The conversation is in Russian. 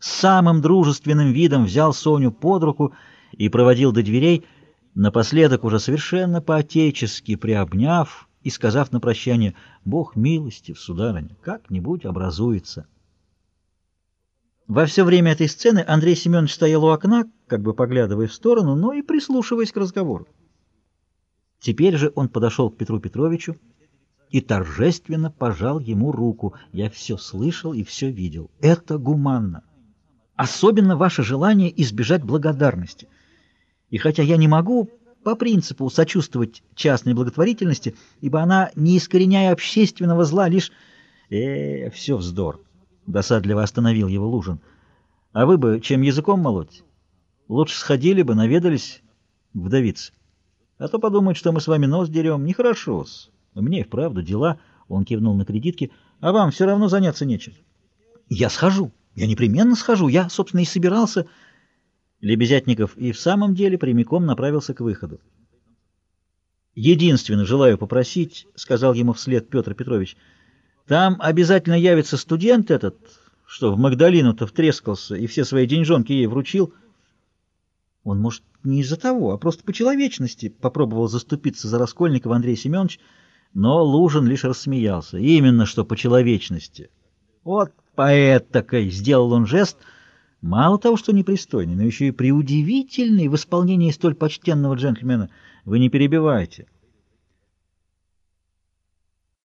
самым дружественным видом взял Соню под руку и проводил до дверей, напоследок уже совершенно по-отечески приобняв и сказав на прощание «Бог милостив, сударыня, как-нибудь образуется». Во все время этой сцены Андрей Семенович стоял у окна, как бы поглядывая в сторону, но и прислушиваясь к разговору. Теперь же он подошел к Петру Петровичу и торжественно пожал ему руку. Я все слышал и все видел. Это гуманно. Особенно ваше желание избежать благодарности. И хотя я не могу по принципу сочувствовать частной благотворительности, ибо она, не искореняя общественного зла, лишь... Э, все вздор. Досадливо остановил его Лужин. А вы бы чем языком молоть? Лучше сходили бы, наведались вдовицы. А то подумают, что мы с вами нос дерем. Нехорошо-с. Мне и вправду дела. Он кивнул на кредитки. А вам все равно заняться нечем. Я схожу. Я непременно схожу. Я, собственно, и собирался... Лебезятников и в самом деле прямиком направился к выходу. «Единственно желаю попросить», — сказал ему вслед Петр Петрович, — «там обязательно явится студент этот, что в Магдалину-то втрескался и все свои деньжонки ей вручил». Он, может, не из-за того, а просто по человечности попробовал заступиться за Раскольникова Андрей Семенович, но Лужин лишь рассмеялся. Именно что по человечности. Вот поэт такой, сделал он жест — Мало того, что непристойный, но еще и преудивительный в исполнении столь почтенного джентльмена. Вы не перебивайте.